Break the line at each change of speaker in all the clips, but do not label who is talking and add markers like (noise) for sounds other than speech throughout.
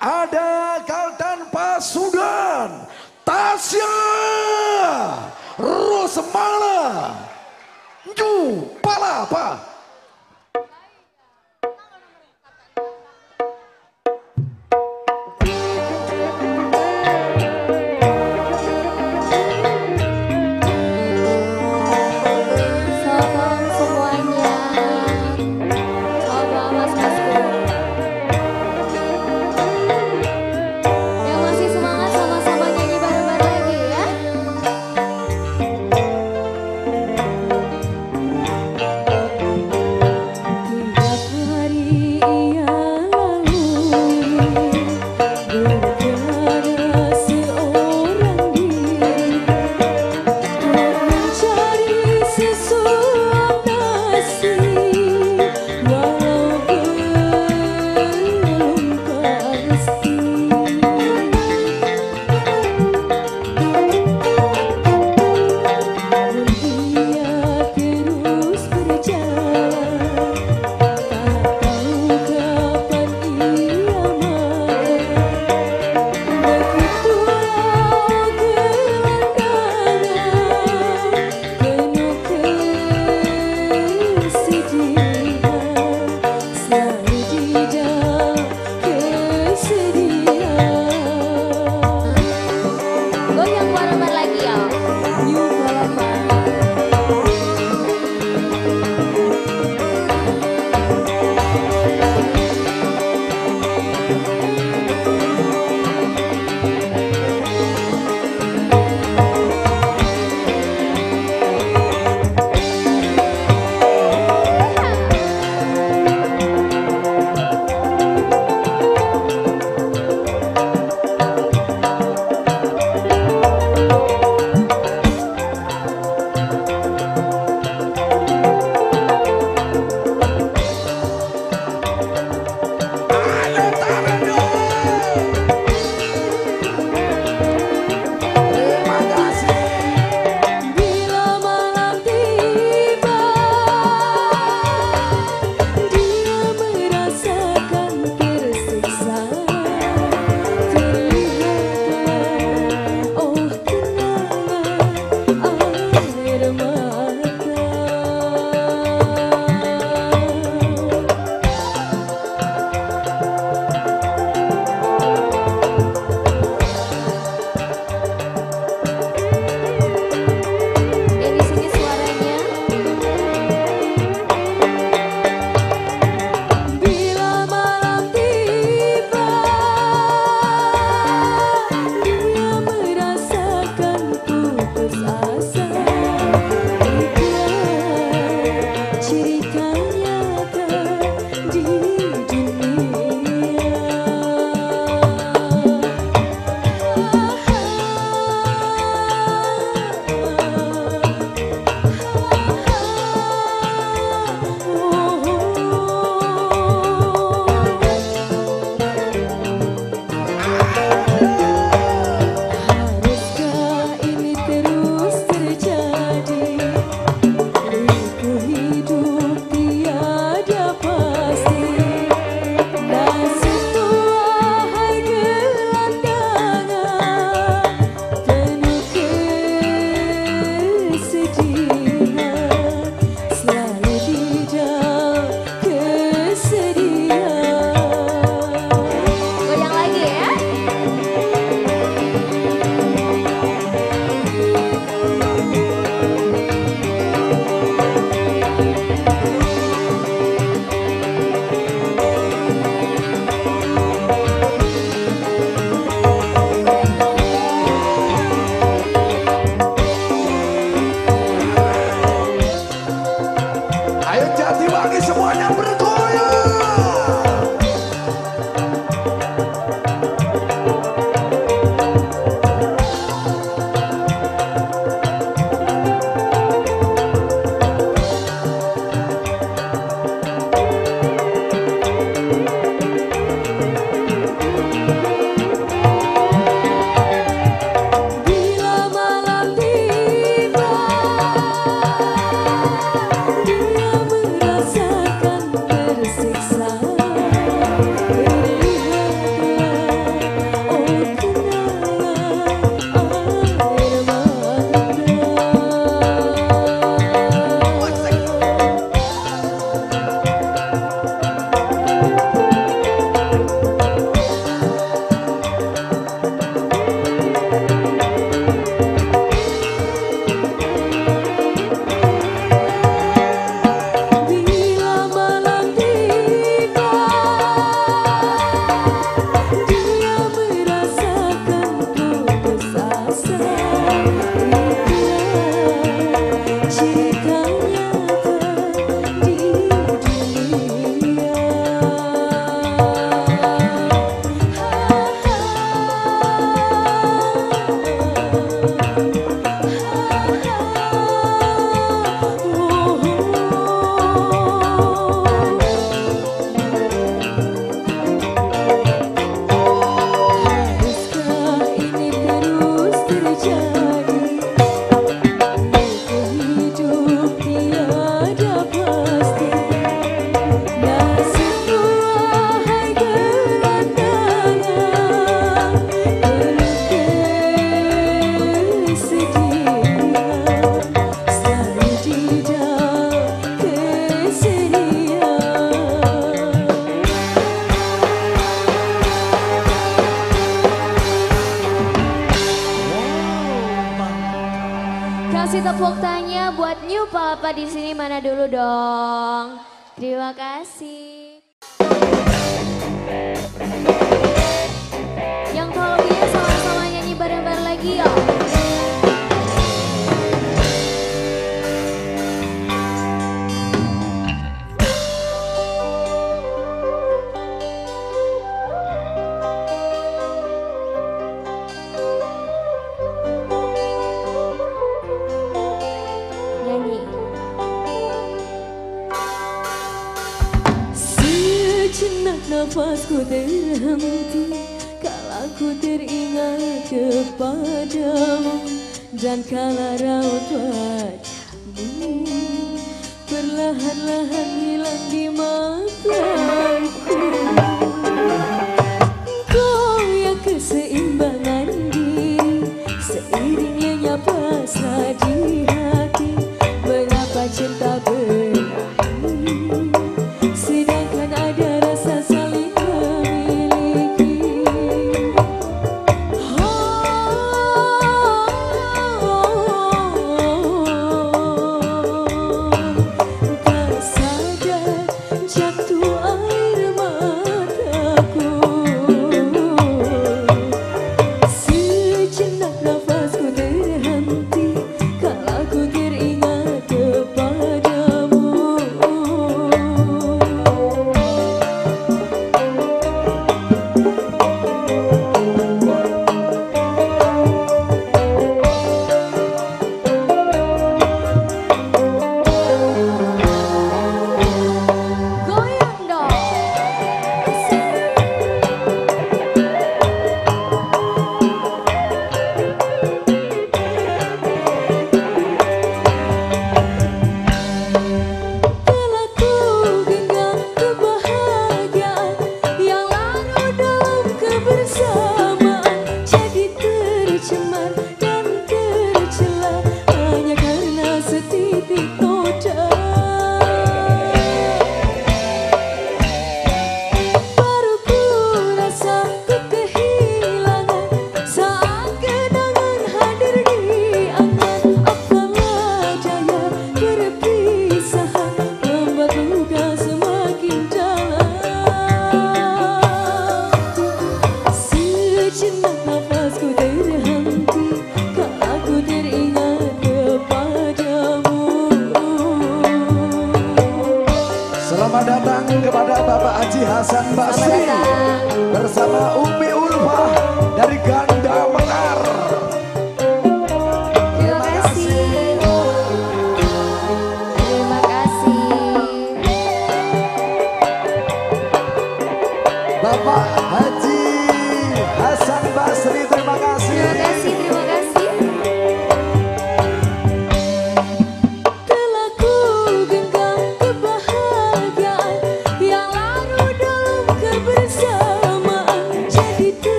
Ada Kaltan Pasudan, Tasya, Rosmala, Ju Palapa.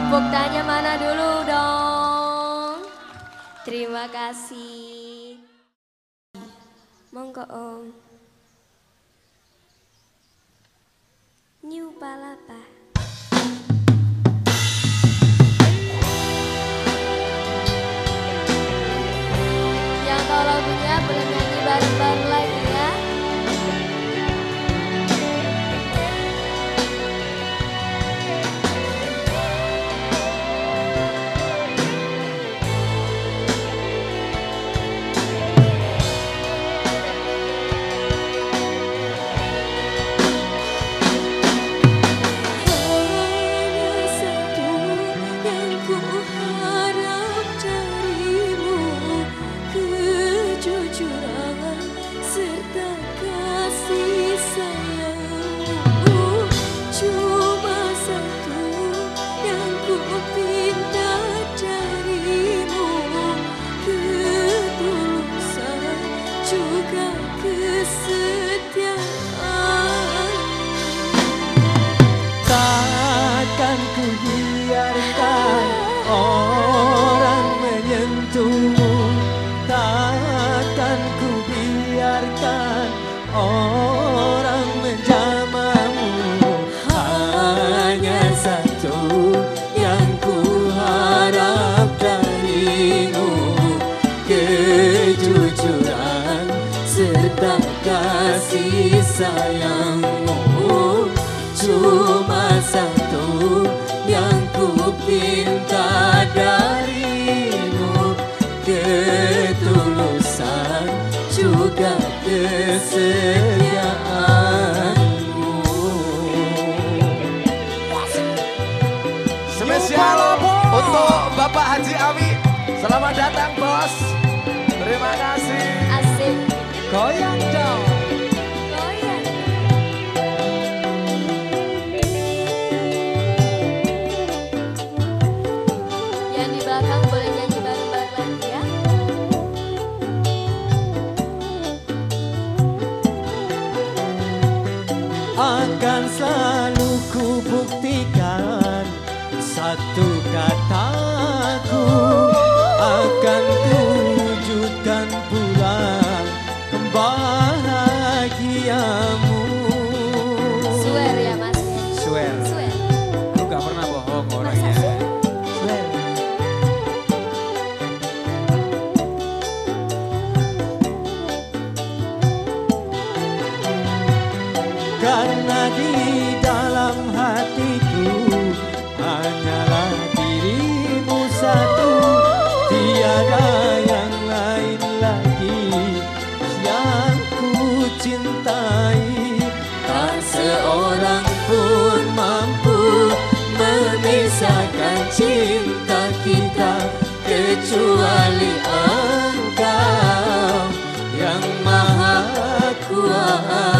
Tepuk tanya mana dulu dong. Terima kasih. Monggo Om. New Palapa.
satu yang ku darimu. Juga
kesediaanmu. Selamat datang bos. Terima kasih.
Asik.
Goyang maha kuasa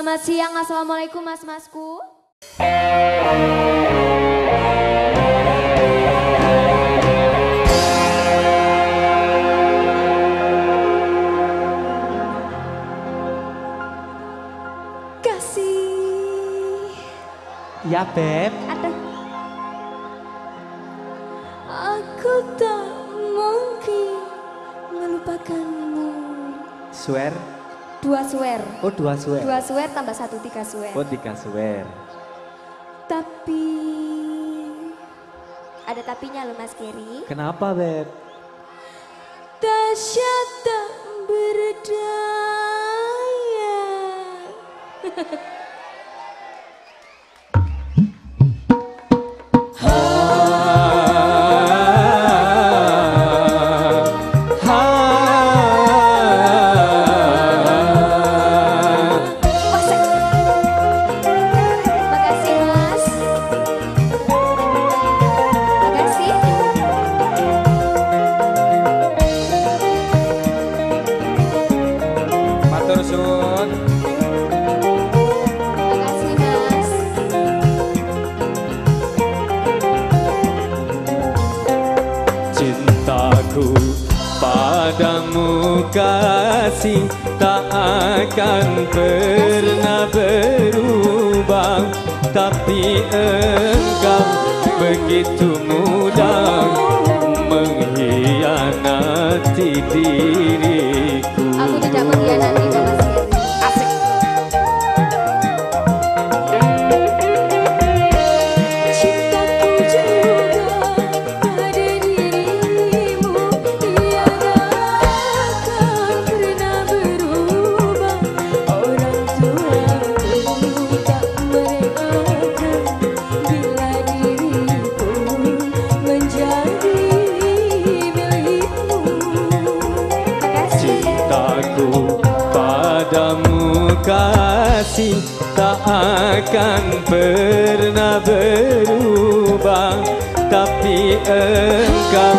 Selamat
siang, Assalamualaikum mas-masku. Kasih.
Ya,
Be.
Oh dua suwer.
Dua suwer tambah satu tiga suwer.
Oh tiga suwer.
Tapi ada tapinya loh Mas Kiri.
Kenapa Beb?
Tasya tak berdaya. (laughs)
begitu mudah mengkhianati
diri akan pernah berubah
Tapi engkau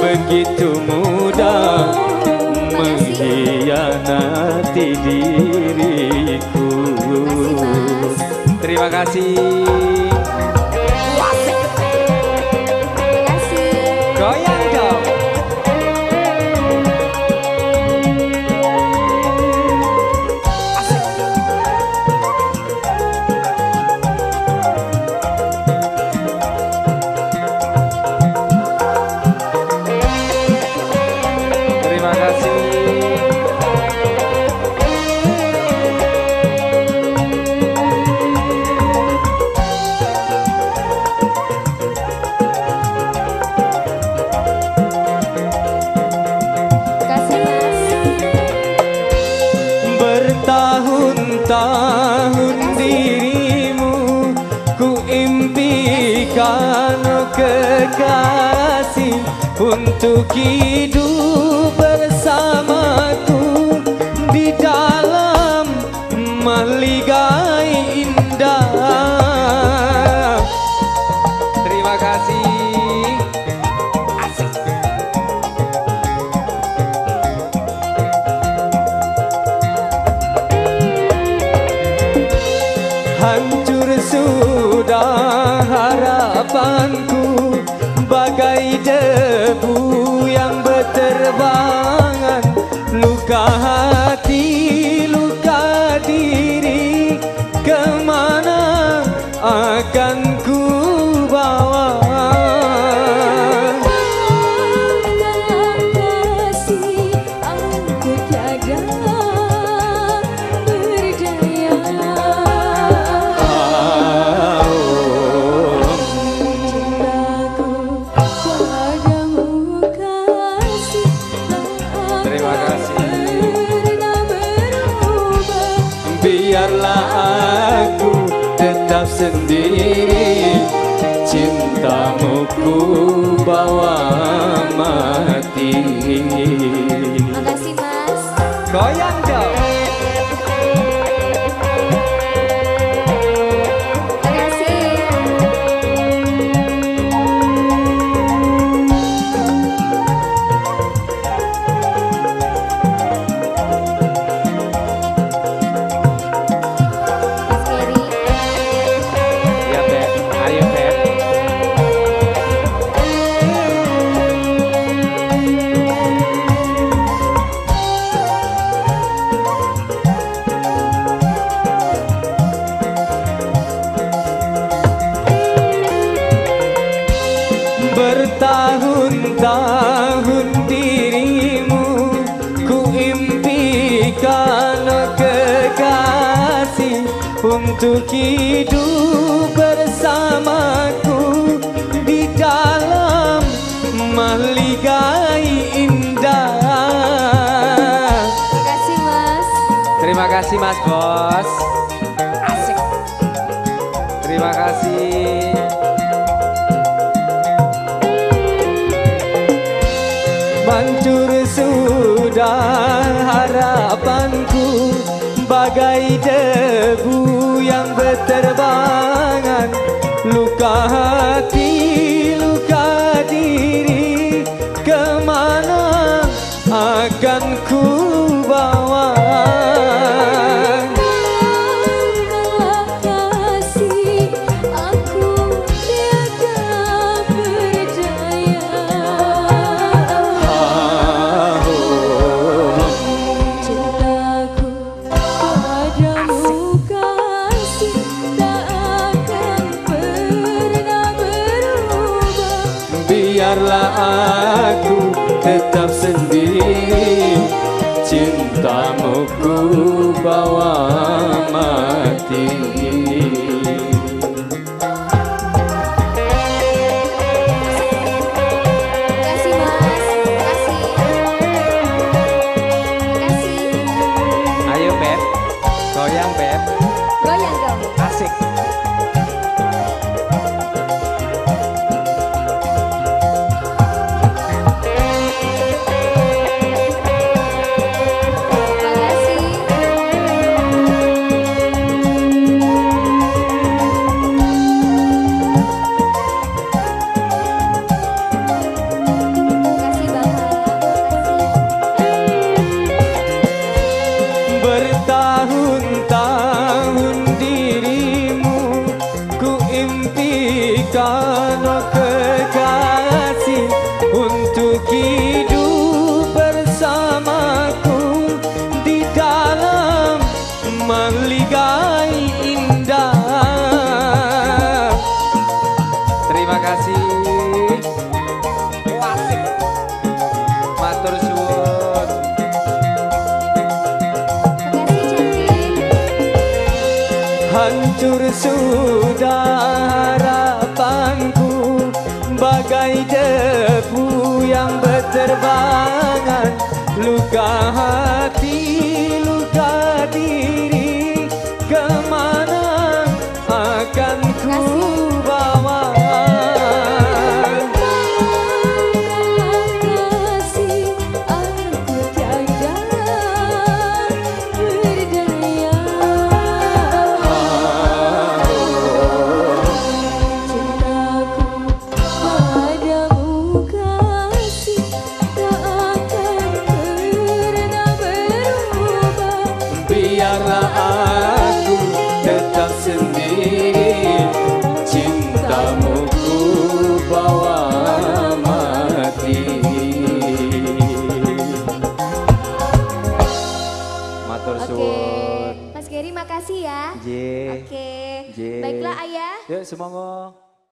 begitu mudah Mengkhianati diriku. Terima kasih. Duki 啊！干。Hidup bersamaku Di dalam maligai indah. Terima kasih
mas. Terima kasih mas
bos. Asik. Terima kasih. Mancur sudah harapanku bagai debu yang berterbang Jesus.